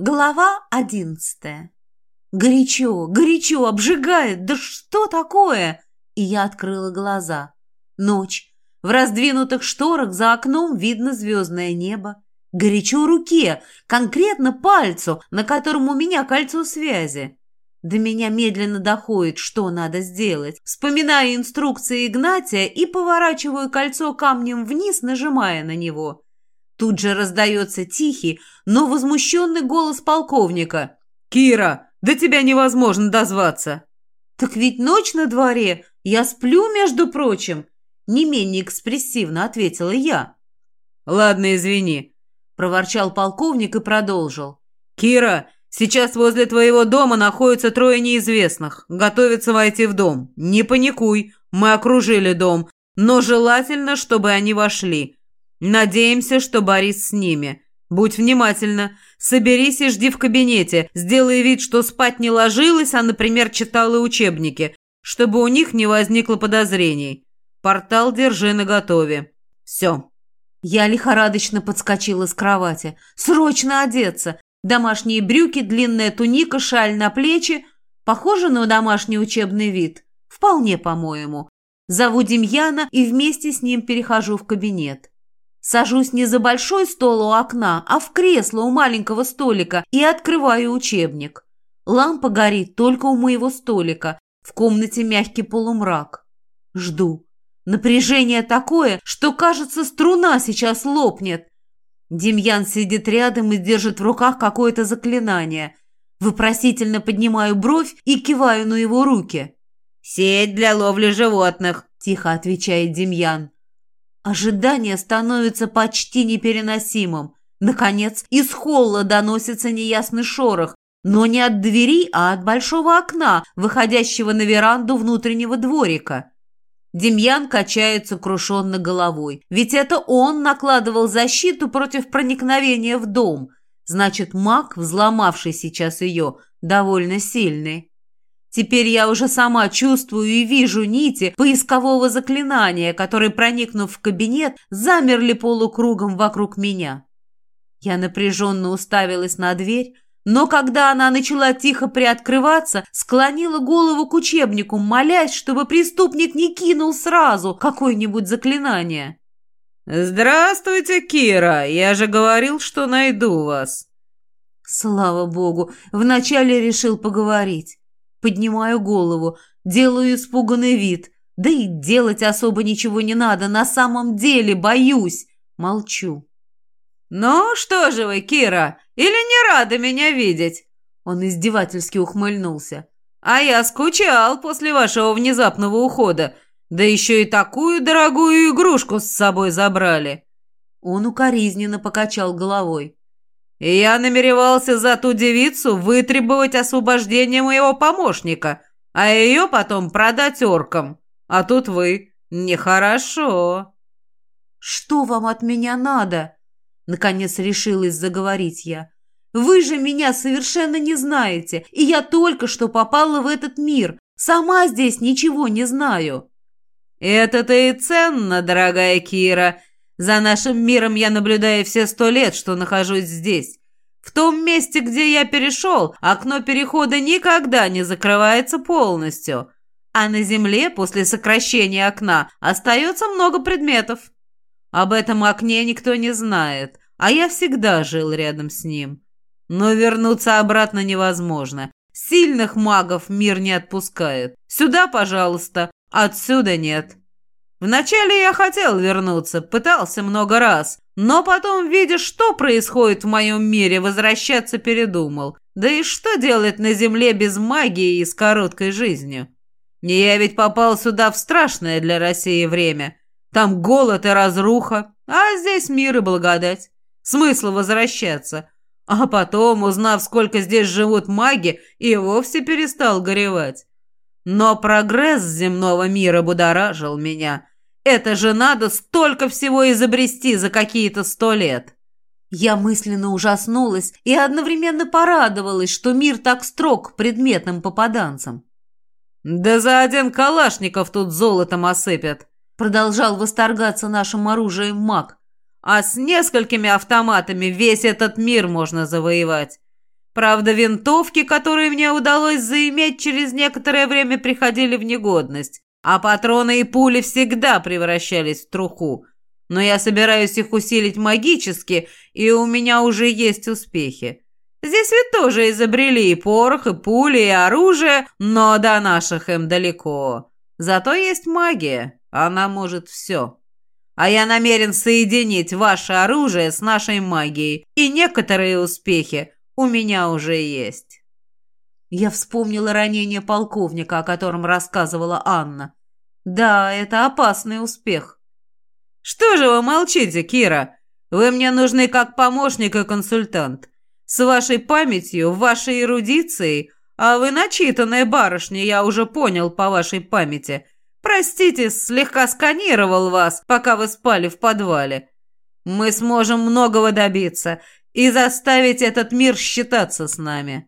Глава одиннадцатая. Горячо, горячо, обжигает. Да что такое? И я открыла глаза. Ночь. В раздвинутых шторах за окном видно звездное небо. Горячо руке, конкретно пальцу, на котором у меня кольцо связи. До меня медленно доходит, что надо сделать. Вспоминаю инструкции Игнатия и поворачиваю кольцо камнем вниз, нажимая на него. Тут же раздается тихий, но возмущенный голос полковника. «Кира, до тебя невозможно дозваться!» «Так ведь ночь на дворе, я сплю, между прочим!» Не менее экспрессивно ответила я. «Ладно, извини», – проворчал полковник и продолжил. «Кира, сейчас возле твоего дома находятся трое неизвестных. Готовятся войти в дом. Не паникуй, мы окружили дом, но желательно, чтобы они вошли. Надеемся, что Борис с ними. Будь внимательна. Соберись и жди в кабинете. Сделай вид, что спать не ложилась, а, например, читала учебники, чтобы у них не возникло подозрений. Портал держи наготове. Все. Я лихорадочно подскочила с кровати. Срочно одеться. Домашние брюки, длинная туника, шаль на плечи. Похоже на домашний учебный вид. Вполне, по-моему. Зову Демьяна и вместе с ним перехожу в кабинет. Сажусь не за большой стол у окна, а в кресло у маленького столика и открываю учебник. Лампа горит только у моего столика. В комнате мягкий полумрак. Жду. Напряжение такое, что, кажется, струна сейчас лопнет. Демьян сидит рядом и держит в руках какое-то заклинание. Вопросительно поднимаю бровь и киваю на его руки. «Сеть для ловли животных», – тихо отвечает Демьян. Ожидание становится почти непереносимым. Наконец, из холла доносится неясный шорох, но не от двери, а от большого окна, выходящего на веранду внутреннего дворика. Демьян качает сокрушенно головой. Ведь это он накладывал защиту против проникновения в дом. Значит, маг, взломавший сейчас ее, довольно сильный. Теперь я уже сама чувствую и вижу нити поискового заклинания, которые, проникнув в кабинет, замерли полукругом вокруг меня. Я напряженно уставилась на дверь, но когда она начала тихо приоткрываться, склонила голову к учебнику, молясь, чтобы преступник не кинул сразу какое-нибудь заклинание. «Здравствуйте, Кира! Я же говорил, что найду вас!» Слава богу, вначале решил поговорить. Поднимаю голову, делаю испуганный вид. Да и делать особо ничего не надо, на самом деле боюсь. Молчу. «Ну, что же вы, Кира, или не рады меня видеть?» Он издевательски ухмыльнулся. «А я скучал после вашего внезапного ухода. Да еще и такую дорогую игрушку с собой забрали». Он укоризненно покачал головой. Я намеревался за ту девицу вытребовать освобождение моего помощника, а ее потом продать оркам. А тут вы. Нехорошо. Что вам от меня надо? Наконец решилась заговорить я. Вы же меня совершенно не знаете, и я только что попала в этот мир. Сама здесь ничего не знаю. Это-то и ценно, дорогая Кира, за нашим миром я наблюдаю все сто лет, что нахожусь здесь. В том месте, где я перешел, окно перехода никогда не закрывается полностью. А на Земле после сокращения окна остается много предметов. Об этом окне никто не знает, а я всегда жил рядом с ним. Но вернуться обратно невозможно. Сильных магов мир не отпускает. Сюда, пожалуйста, отсюда нет. Вначале я хотел вернуться, пытался много раз, но потом, видя, что происходит в моем мире, возвращаться передумал. Да и что делать на Земле без магии и с короткой жизнью? Я ведь попал сюда в страшное для России время. Там голод и разруха, а здесь мир и благодать. Смысл возвращаться. А потом, узнав, сколько здесь живут маги, и вовсе перестал горевать. Но прогресс земного мира будоражил меня. Это же надо столько всего изобрести за какие-то сто лет. Я мысленно ужаснулась и одновременно порадовалась, что мир так строг к предметным попаданцам. «Да за один калашников тут золотом осыпят», продолжал восторгаться нашим оружием маг. «А с несколькими автоматами весь этот мир можно завоевать. Правда, винтовки, которые мне удалось заиметь, через некоторое время приходили в негодность, а патроны и пули всегда превращались в труху. Но я собираюсь их усилить магически, и у меня уже есть успехи. Здесь ведь тоже изобрели и порох, и пули, и оружие, но до наших им далеко. Зато есть магия, она может все. А я намерен соединить ваше оружие с нашей магией, и некоторые успехи у меня уже есть. Я вспомнила ранение полковника, о котором рассказывала Анна. Да, это опасный успех. Что же вы молчите, Кира? Вы мне нужны как помощник и консультант. С вашей памятью, вашей эрудицией, а вы начитанная барышня, я уже понял по вашей памяти. Простите, слегка сканировал вас, пока вы спали в подвале. Мы сможем многого добиться, и заставить этот мир считаться с нами».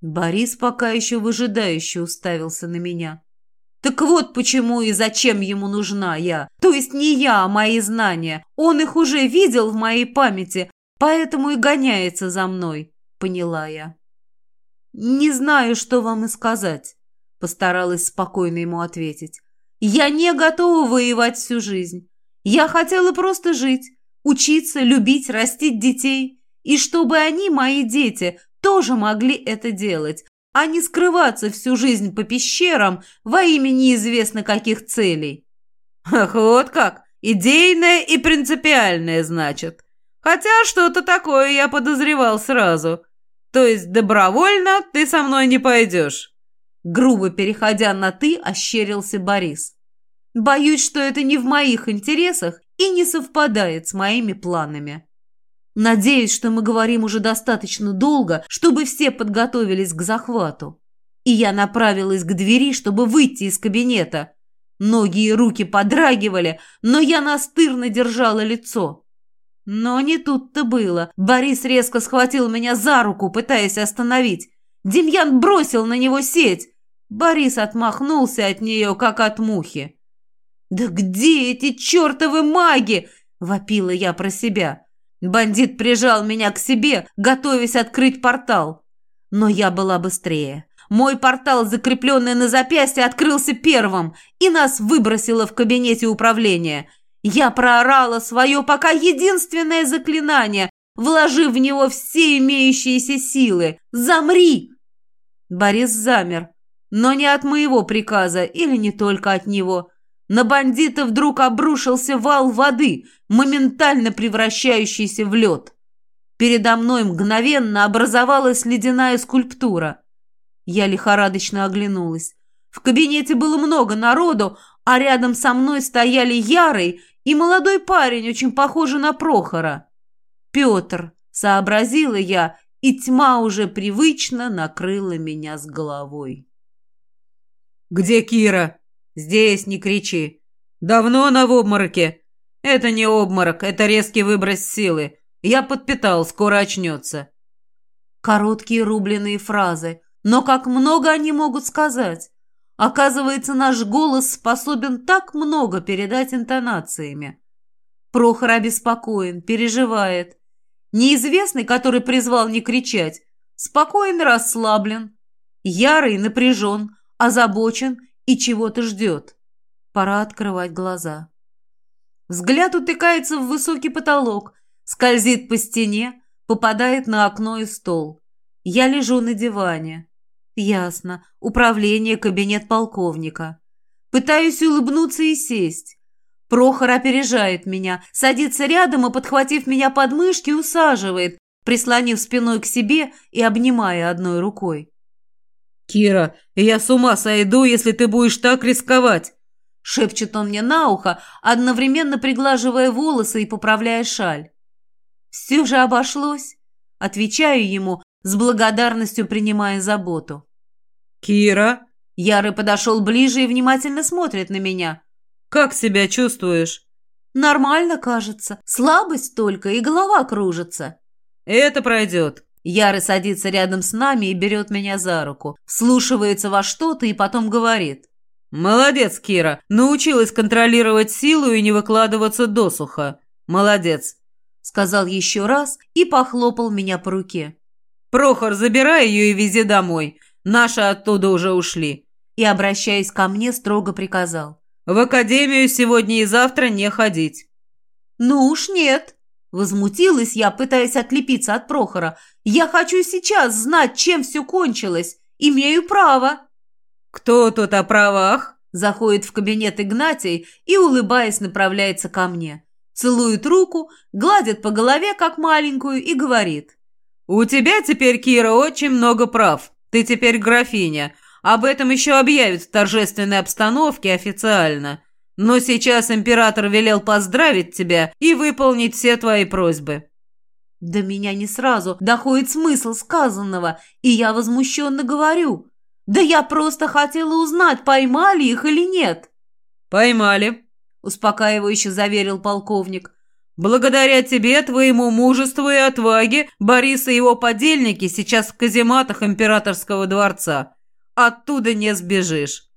Борис пока еще выжидающе уставился на меня. Так вот почему и зачем ему нужна я. То есть не я, а мои знания. Он их уже видел в моей памяти, поэтому и гоняется за мной, поняла я. Не знаю, что вам и сказать, постаралась спокойно ему ответить. Я не готова воевать всю жизнь. Я хотела просто жить, учиться, любить, растить детей и чтобы они, мои дети, тоже могли это делать, а не скрываться всю жизнь по пещерам во имя неизвестно каких целей. Ах, вот как! Идейное и принципиальное, значит. Хотя что-то такое я подозревал сразу. То есть добровольно ты со мной не пойдешь. Грубо переходя на «ты», ощерился Борис. Боюсь, что это не в моих интересах и не совпадает с моими планами. Надеюсь, что мы говорим уже достаточно долго, чтобы все подготовились к захвату. И я направилась к двери, чтобы выйти из кабинета. Ноги и руки подрагивали, но я настырно держала лицо. Но не тут-то было. Борис резко схватил меня за руку, пытаясь остановить. Демьян бросил на него сеть. Борис отмахнулся от нее, как от мухи. «Да где эти чертовы маги?» – вопила я про себя. Бандит прижал меня к себе, готовясь открыть портал. Но я была быстрее. Мой портал, закрепленный на запястье, открылся первым, и нас выбросило в кабинете управления. Я проорала свое пока единственное заклинание, вложив в него все имеющиеся силы. «Замри!» Борис замер, но не от моего приказа или не только от него – на бандита вдруг обрушился вал воды, моментально превращающийся в лед. Передо мной мгновенно образовалась ледяная скульптура. Я лихорадочно оглянулась. В кабинете было много народу, а рядом со мной стояли Ярый и молодой парень, очень похожий на Прохора. Петр, сообразила я, и тьма уже привычно накрыла меня с головой. «Где Кира?» «Здесь не кричи. Давно она в обмороке?» «Это не обморок, это резкий выброс силы. Я подпитал, скоро очнется». Короткие рубленые фразы. Но как много они могут сказать? Оказывается, наш голос способен так много передать интонациями. Прохор обеспокоен, переживает. Неизвестный, который призвал не кричать, спокоен расслаблен. Ярый напряжен, озабочен и чего-то ждет. Пора открывать глаза. Взгляд утыкается в высокий потолок, скользит по стене, попадает на окно и стол. Я лежу на диване. Ясно. Управление, кабинет полковника. Пытаюсь улыбнуться и сесть. Прохор опережает меня, садится рядом и, подхватив меня под мышки, усаживает, прислонив спиной к себе и обнимая одной рукой. «Кира, я с ума сойду, если ты будешь так рисковать!» Шепчет он мне на ухо, одновременно приглаживая волосы и поправляя шаль. «Все же обошлось!» Отвечаю ему, с благодарностью принимая заботу. «Кира?» Ярый подошел ближе и внимательно смотрит на меня. «Как себя чувствуешь?» «Нормально, кажется. Слабость только, и голова кружится». «Это пройдет. Яры садится рядом с нами и берет меня за руку, вслушивается во что-то и потом говорит. «Молодец, Кира! Научилась контролировать силу и не выкладываться досуха. Молодец!» Сказал еще раз и похлопал меня по руке. Прохор, забирай ее и вези домой. Наши оттуда уже ушли». И, обращаясь ко мне, строго приказал. «В академию сегодня и завтра не ходить». «Ну уж нет», Возмутилась я, пытаясь отлепиться от Прохора. «Я хочу сейчас знать, чем все кончилось. Имею право». «Кто тут о правах?» Заходит в кабинет Игнатий и, улыбаясь, направляется ко мне. Целует руку, гладит по голове, как маленькую, и говорит. «У тебя теперь, Кира, очень много прав. Ты теперь графиня. Об этом еще объявят в торжественной обстановке официально. Но сейчас император велел поздравить тебя и выполнить все твои просьбы». До меня не сразу доходит смысл сказанного, и я возмущенно говорю. «Да я просто хотела узнать, поймали их или нет». «Поймали», — успокаивающе заверил полковник. «Благодаря тебе, твоему мужеству и отваге, Борис и его подельники сейчас в казематах императорского дворца. Оттуда не сбежишь».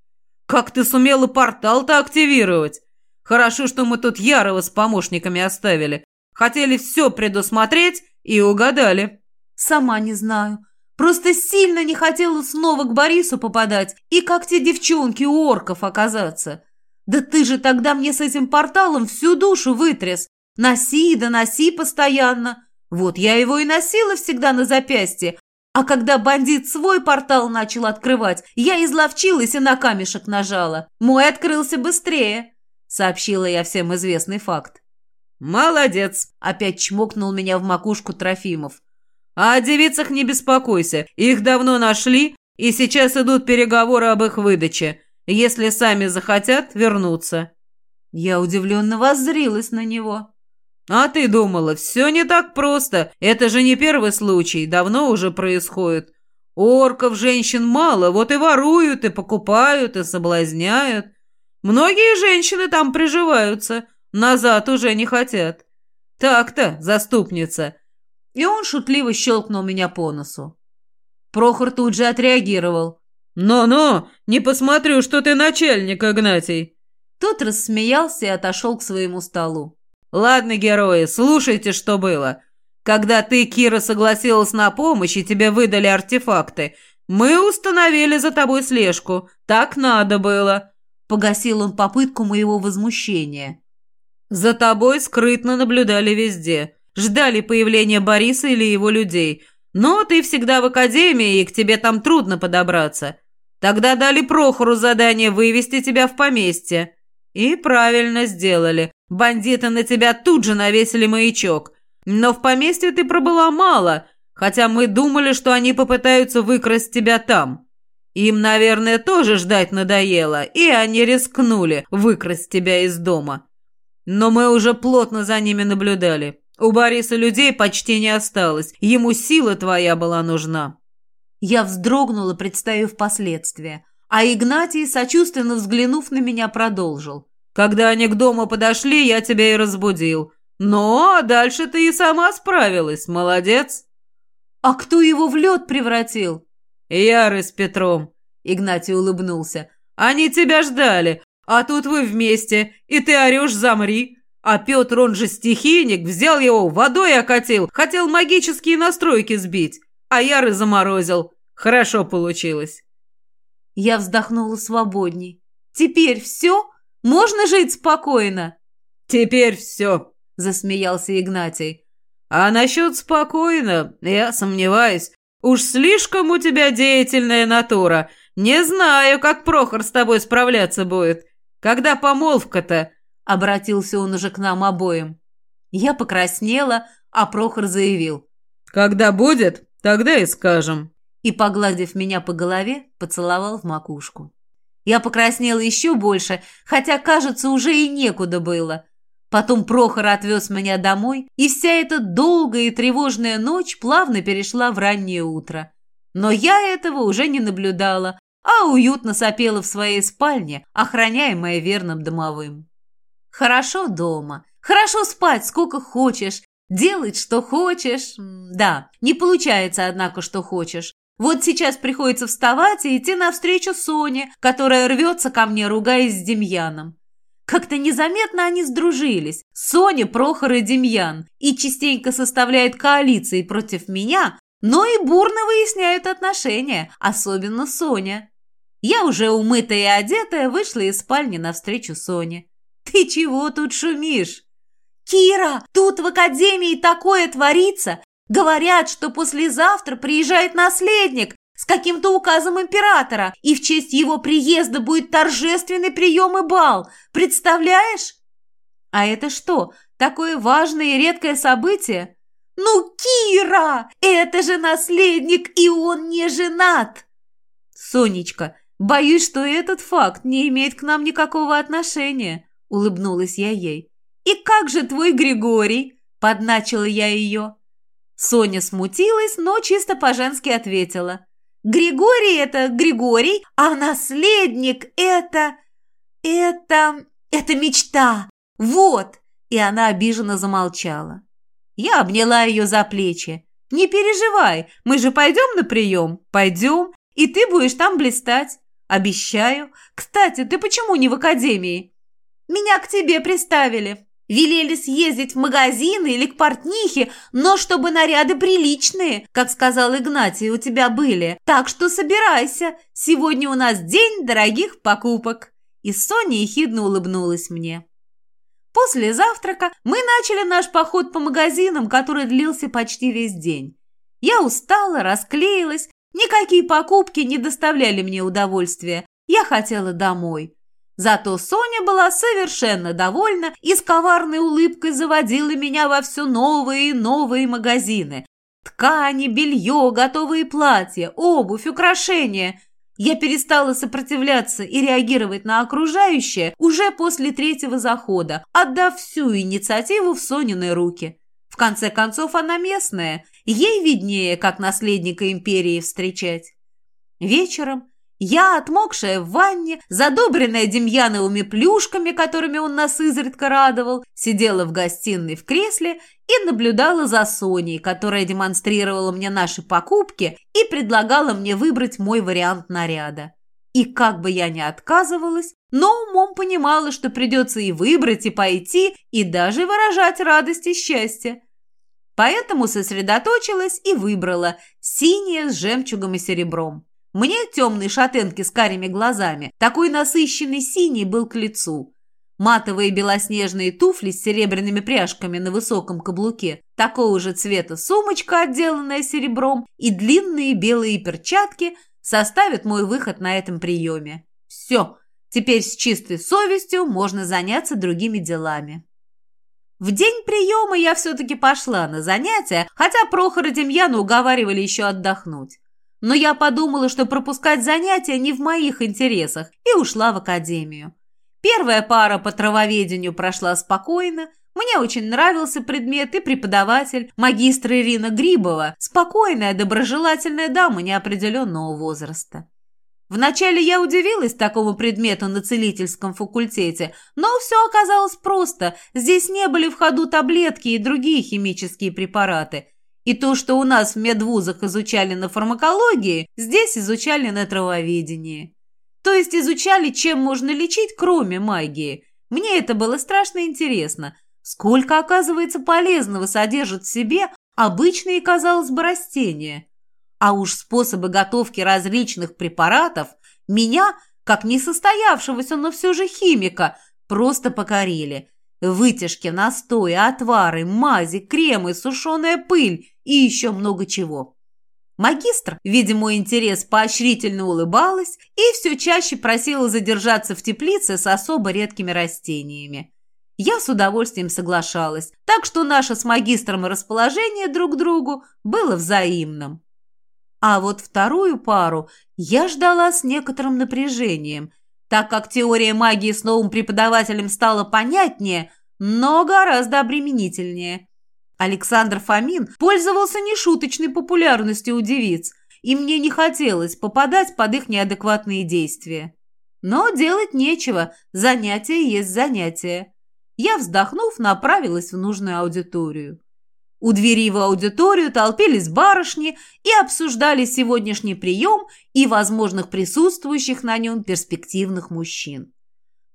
Как ты сумела портал-то активировать? Хорошо, что мы тут Ярова с помощниками оставили. Хотели все предусмотреть и угадали. Сама не знаю. Просто сильно не хотела снова к Борису попадать и как те девчонки у орков оказаться. Да ты же тогда мне с этим порталом всю душу вытряс. Носи да носи постоянно. Вот я его и носила всегда на запястье, а когда бандит свой портал начал открывать, я изловчилась и на камешек нажала. Мой открылся быстрее, сообщила я всем известный факт. «Молодец!» – опять чмокнул меня в макушку Трофимов. «А о девицах не беспокойся. Их давно нашли, и сейчас идут переговоры об их выдаче. Если сами захотят, вернуться». Я удивленно воззрилась на него. «А ты думала, все не так просто. Это же не первый случай, давно уже происходит. Орков женщин мало, вот и воруют, и покупают, и соблазняют. Многие женщины там приживаются, назад уже не хотят. Так-то, заступница». И он шутливо щелкнул меня по носу. Прохор тут же отреагировал. «Но-но, не посмотрю, что ты начальник, Игнатий!» Тот рассмеялся и отошел к своему столу. «Ладно, герои, слушайте, что было. Когда ты, Кира, согласилась на помощь и тебе выдали артефакты, мы установили за тобой слежку. Так надо было». Погасил он попытку моего возмущения. «За тобой скрытно наблюдали везде. Ждали появления Бориса или его людей. Но ты всегда в академии, и к тебе там трудно подобраться. Тогда дали Прохору задание вывести тебя в поместье. И правильно сделали. Бандиты на тебя тут же навесили маячок. Но в поместье ты пробыла мало, хотя мы думали, что они попытаются выкрасть тебя там. Им, наверное, тоже ждать надоело, и они рискнули выкрасть тебя из дома. Но мы уже плотно за ними наблюдали. У Бориса людей почти не осталось. Ему сила твоя была нужна». Я вздрогнула, представив последствия. А Игнатий, сочувственно взглянув на меня, продолжил. Когда они к дому подошли, я тебя и разбудил. Но дальше ты и сама справилась. Молодец. А кто его в лед превратил? Яры с Петром. Игнатий улыбнулся. Они тебя ждали, а тут вы вместе, и ты орешь «замри». А Петр, он же стихийник, взял его, водой окатил, хотел магические настройки сбить, а Яры заморозил. Хорошо получилось. Я вздохнула свободней. Теперь все? Можно жить спокойно?» «Теперь все», — засмеялся Игнатий. «А насчет спокойно, я сомневаюсь. Уж слишком у тебя деятельная натура. Не знаю, как Прохор с тобой справляться будет. Когда помолвка-то?» Обратился он уже к нам обоим. Я покраснела, а Прохор заявил. «Когда будет, тогда и скажем». И, погладив меня по голове, поцеловал в макушку. Я покраснела еще больше, хотя, кажется, уже и некуда было. Потом Прохор отвез меня домой, и вся эта долгая и тревожная ночь плавно перешла в раннее утро. Но я этого уже не наблюдала, а уютно сопела в своей спальне, охраняемая верным домовым. Хорошо дома, хорошо спать сколько хочешь, делать что хочешь. Да, не получается, однако, что хочешь. Вот сейчас приходится вставать и идти навстречу Соне, которая рвется ко мне, ругаясь с Демьяном. Как-то незаметно они сдружились. Соня, Прохор и Демьян. И частенько составляет коалиции против меня, но и бурно выясняют отношения, особенно Соня. Я уже умытая и одетая вышла из спальни навстречу Соне. «Ты чего тут шумишь?» «Кира, тут в академии такое творится! Говорят, что послезавтра приезжает наследник с каким-то указом императора, и в честь его приезда будет торжественный прием и бал. Представляешь?» «А это что, такое важное и редкое событие?» «Ну, Кира, это же наследник, и он не женат!» «Сонечка, боюсь, что этот факт не имеет к нам никакого отношения», — улыбнулась я ей. «И как же твой Григорий?» — подначила я ее. Соня смутилась, но чисто по-женски ответила. «Григорий — это Григорий, а наследник — это... это... это мечта! Вот!» И она обиженно замолчала. Я обняла ее за плечи. «Не переживай, мы же пойдем на прием? Пойдем, и ты будешь там блистать. Обещаю. Кстати, ты почему не в академии?» «Меня к тебе приставили. Велели съездить в магазины или к портнихе, но чтобы наряды приличные, как сказал Игнатий, у тебя были. Так что собирайся, сегодня у нас день дорогих покупок». И Соня ехидно улыбнулась мне. После завтрака мы начали наш поход по магазинам, который длился почти весь день. Я устала, расклеилась, никакие покупки не доставляли мне удовольствия. Я хотела домой. Зато Соня была совершенно довольна и с коварной улыбкой заводила меня во все новые и новые магазины. Ткани, белье, готовые платья, обувь, украшения – я перестала сопротивляться и реагировать на окружающее уже после третьего захода, отдав всю инициативу в Сонины руки. В конце концов, она местная, ей виднее, как наследника империи встречать. Вечером я, отмокшая в ванне, задобренная Демьяновыми плюшками, которыми он нас изредка радовал, сидела в гостиной в кресле и наблюдала за Соней, которая демонстрировала мне наши покупки и предлагала мне выбрать мой вариант наряда. И как бы я ни отказывалась, но умом понимала, что придется и выбрать, и пойти, и даже выражать радость и счастье. Поэтому сосредоточилась и выбрала синее с жемчугом и серебром. Мне темные шатенки с карими глазами, такой насыщенный синий был к лицу. Матовые белоснежные туфли с серебряными пряжками на высоком каблуке, такого же цвета сумочка, отделанная серебром, и длинные белые перчатки составят мой выход на этом приеме. Все, теперь с чистой совестью можно заняться другими делами. В день приема я все-таки пошла на занятия, хотя Прохор и Демьяна уговаривали еще отдохнуть но я подумала, что пропускать занятия не в моих интересах, и ушла в академию. Первая пара по травоведению прошла спокойно, мне очень нравился предмет и преподаватель, магистр Ирина Грибова, спокойная, доброжелательная дама неопределенного возраста. Вначале я удивилась такому предмету на целительском факультете, но все оказалось просто. Здесь не были в ходу таблетки и другие химические препараты. И то, что у нас в медвузах изучали на фармакологии, здесь изучали на травоведении. То есть изучали, чем можно лечить, кроме магии. Мне это было страшно интересно. Сколько, оказывается, полезного содержит в себе обычные, казалось бы, растения. А уж способы готовки различных препаратов меня, как несостоявшегося, но все же химика, просто покорили. Вытяжки, настои, отвары, мази, кремы, сушеная пыль и еще много чего. Магистр, видя мой интерес, поощрительно улыбалась и все чаще просила задержаться в теплице с особо редкими растениями. Я с удовольствием соглашалась, так что наше с магистром расположение друг к другу было взаимным. А вот вторую пару я ждала с некоторым напряжением – так как теория магии с новым преподавателем стала понятнее, но гораздо обременительнее. Александр Фомин пользовался нешуточной популярностью у девиц, и мне не хотелось попадать под их неадекватные действия. Но делать нечего, занятие есть занятие. Я, вздохнув, направилась в нужную аудиторию. У двери в аудиторию толпились барышни и обсуждали сегодняшний прием и возможных присутствующих на нем перспективных мужчин.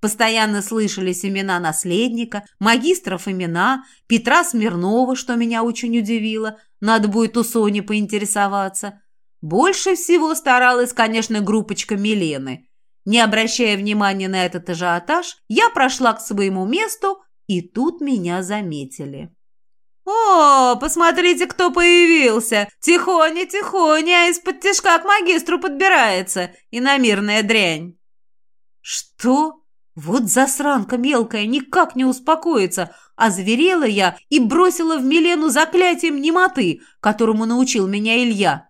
Постоянно слышались имена наследника, магистров имена, Петра Смирнова, что меня очень удивило. Надо будет у Сони поинтересоваться. Больше всего старалась, конечно, группочка Милены. Не обращая внимания на этот ажиотаж, я прошла к своему месту, и тут меня заметили. «О, посмотрите, кто появился! Тихоня-тихоня, а из-под тяжка к магистру подбирается, иномирная дрянь!» «Что?» Вот засранка мелкая никак не успокоится. Озверела я и бросила в Милену заклятием немоты, которому научил меня Илья.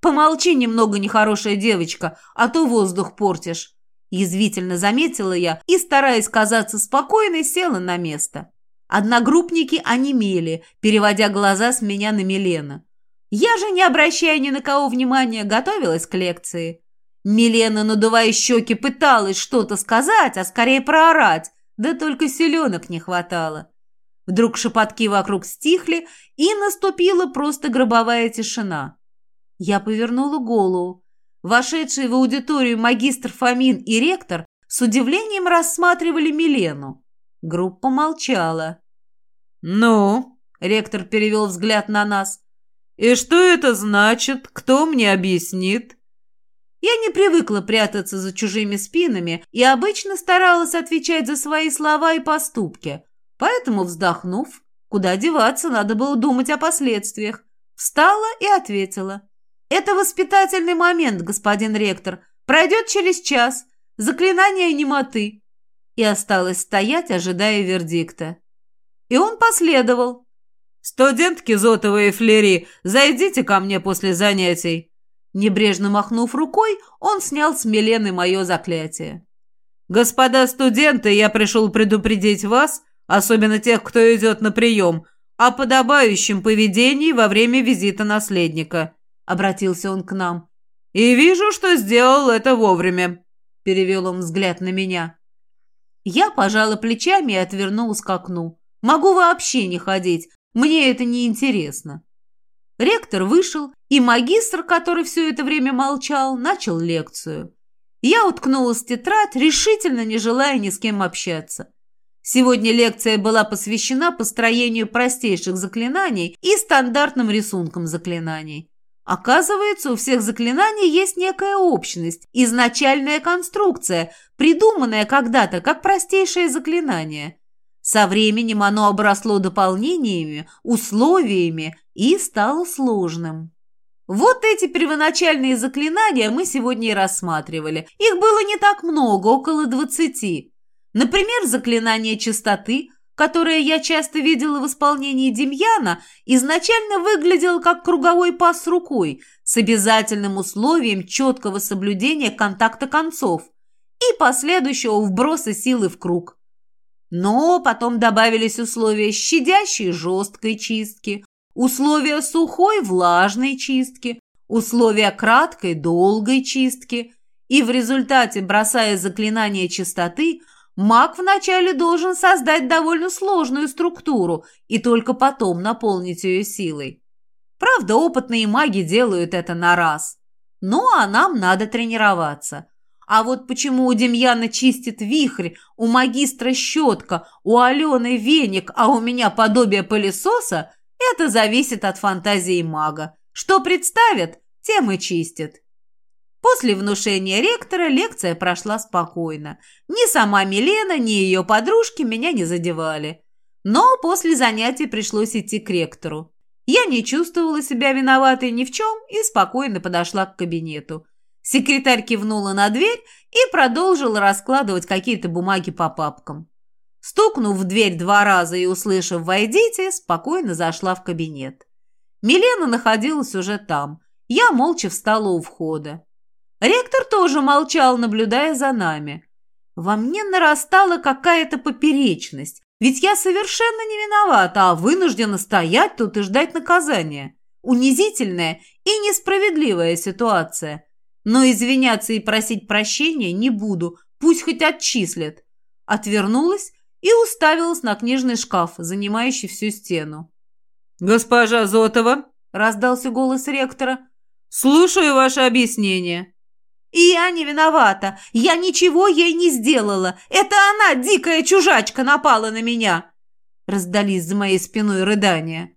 «Помолчи немного, нехорошая девочка, а то воздух портишь». Язвительно заметила я и, стараясь казаться спокойной, села на место. Одногруппники онемели, переводя глаза с меня на Милену. Я же, не обращая ни на кого внимания, готовилась к лекции. Милена, надувая щеки, пыталась что-то сказать, а скорее проорать, да только селенок не хватало. Вдруг шепотки вокруг стихли, и наступила просто гробовая тишина. Я повернула голову. Вошедшие в аудиторию магистр Фомин и ректор с удивлением рассматривали Милену. Группа молчала. «Ну?» — ректор перевел взгляд на нас. «И что это значит? Кто мне объяснит?» Я не привыкла прятаться за чужими спинами и обычно старалась отвечать за свои слова и поступки. Поэтому, вздохнув, куда деваться, надо было думать о последствиях, встала и ответила. «Это воспитательный момент, господин ректор. Пройдет через час. Заклинание немоты». И осталась стоять, ожидая вердикта. И он последовал. «Студентки Зотова и Флери, зайдите ко мне после занятий». Небрежно махнув рукой, он снял с Милены мое заклятие. «Господа студенты, я пришел предупредить вас, особенно тех, кто идет на прием, о подобающем поведении во время визита наследника», — обратился он к нам. «И вижу, что сделал это вовремя», — перевел он взгляд на меня. Я пожала плечами и отвернулась к окну. «Могу вообще не ходить, мне это не интересно. Ректор вышел, и магистр, который все это время молчал, начал лекцию. Я уткнулась в тетрадь, решительно не желая ни с кем общаться. Сегодня лекция была посвящена построению простейших заклинаний и стандартным рисункам заклинаний. Оказывается, у всех заклинаний есть некая общность, изначальная конструкция, придуманная когда-то как простейшее заклинание. Со временем оно обросло дополнениями, условиями и стало сложным. Вот эти первоначальные заклинания мы сегодня и рассматривали. Их было не так много, около двадцати. Например, заклинание чистоты, которое я часто видела в исполнении Демьяна, изначально выглядело как круговой пас рукой с обязательным условием четкого соблюдения контакта концов и последующего вброса силы в круг. Но потом добавились условия щадящей жесткой чистки, условия сухой влажной чистки, условия краткой долгой чистки, и в результате, бросая заклинание чистоты, маг вначале должен создать довольно сложную структуру и только потом наполнить ее силой. Правда, опытные маги делают это на раз. Ну, а нам надо тренироваться. А вот почему у Демьяна чистит вихрь, у магистра щетка, у Алены веник, а у меня подобие пылесоса, это зависит от фантазии мага. Что представят, тем и чистит. После внушения ректора лекция прошла спокойно. Ни сама Милена, ни ее подружки меня не задевали. Но после занятий пришлось идти к ректору. Я не чувствовала себя виноватой ни в чем и спокойно подошла к кабинету. Секретарь кивнула на дверь и продолжила раскладывать какие-то бумаги по папкам. Стукнув в дверь два раза и услышав «Войдите», спокойно зашла в кабинет. Милена находилась уже там. Я молча встала у входа. Ректор тоже молчал, наблюдая за нами. Во мне нарастала какая-то поперечность, ведь я совершенно не виновата, а вынуждена стоять тут и ждать наказания. Унизительная и несправедливая ситуация – но извиняться и просить прощения не буду, пусть хоть отчислят. Отвернулась и уставилась на книжный шкаф, занимающий всю стену. «Госпожа Зотова!» – раздался голос ректора. «Слушаю ваше объяснение». И я не виновата. Я ничего ей не сделала. Это она, дикая чужачка, напала на меня. Раздались за моей спиной рыдания.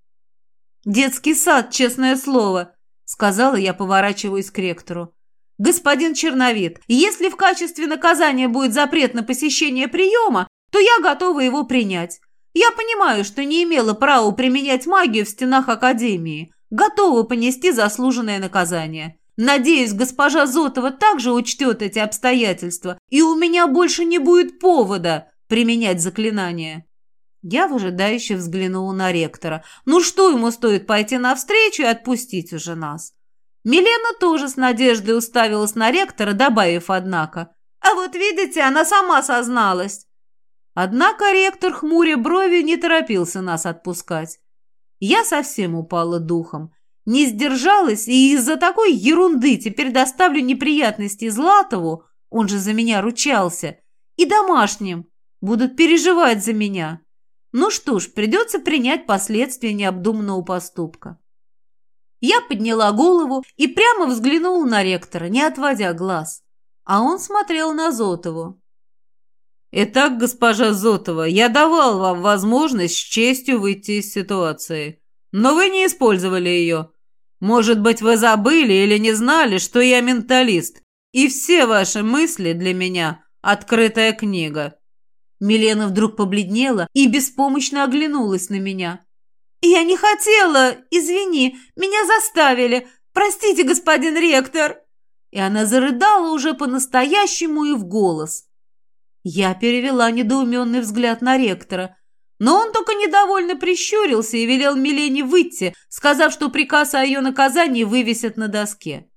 Детский сад, честное слово, сказала я, поворачиваясь к ректору. «Господин Черновид, если в качестве наказания будет запрет на посещение приема, то я готова его принять. Я понимаю, что не имела права применять магию в стенах Академии. Готова понести заслуженное наказание. Надеюсь, госпожа Зотова также учтет эти обстоятельства, и у меня больше не будет повода применять заклинание». Я выжидающе взглянула на ректора. «Ну что ему стоит пойти навстречу и отпустить уже нас?» Милена тоже с надеждой уставилась на ректора, добавив, однако. «А вот видите, она сама созналась». Однако ректор, хмуря брови, не торопился нас отпускать. Я совсем упала духом. Не сдержалась, и из-за такой ерунды теперь доставлю неприятности Златову, он же за меня ручался, и домашним. Будут переживать за меня. Ну что ж, придется принять последствия необдуманного поступка. Я подняла голову и прямо взглянула на ректора, не отводя глаз. А он смотрел на Зотову. «Итак, госпожа Зотова, я давал вам возможность с честью выйти из ситуации, но вы не использовали ее. Может быть, вы забыли или не знали, что я менталист, и все ваши мысли для меня – открытая книга». Милена вдруг побледнела и беспомощно оглянулась на меня. «Я не хотела! Извини, меня заставили! Простите, господин ректор!» И она зарыдала уже по-настоящему и в голос. Я перевела недоуменный взгляд на ректора, но он только недовольно прищурился и велел Милене выйти, сказав, что приказ о ее наказании вывесят на доске.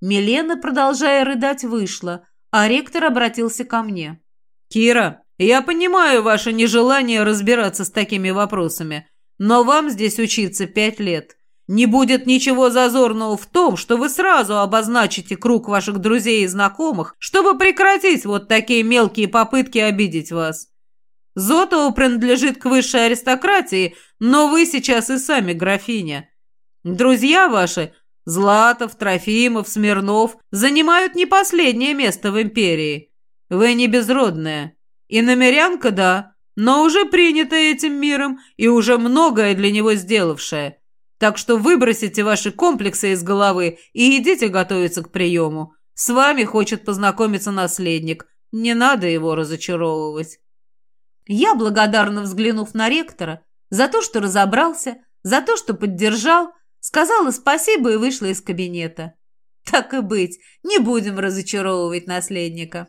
Милена, продолжая рыдать, вышла, а ректор обратился ко мне. «Кира, я понимаю ваше нежелание разбираться с такими вопросами, но вам здесь учиться пять лет. Не будет ничего зазорного в том, что вы сразу обозначите круг ваших друзей и знакомых, чтобы прекратить вот такие мелкие попытки обидеть вас. Зотову принадлежит к высшей аристократии, но вы сейчас и сами графиня. Друзья ваши, Златов, Трофимов, Смирнов, занимают не последнее место в империи. Вы не безродная. И намерянка, да, но уже принятая этим миром и уже многое для него сделавшая. Так что выбросите ваши комплексы из головы и идите готовиться к приему. С вами хочет познакомиться наследник. Не надо его разочаровывать». Я, благодарно взглянув на ректора, за то, что разобрался, за то, что поддержал, сказала спасибо и вышла из кабинета. Так и быть, не будем разочаровывать наследника.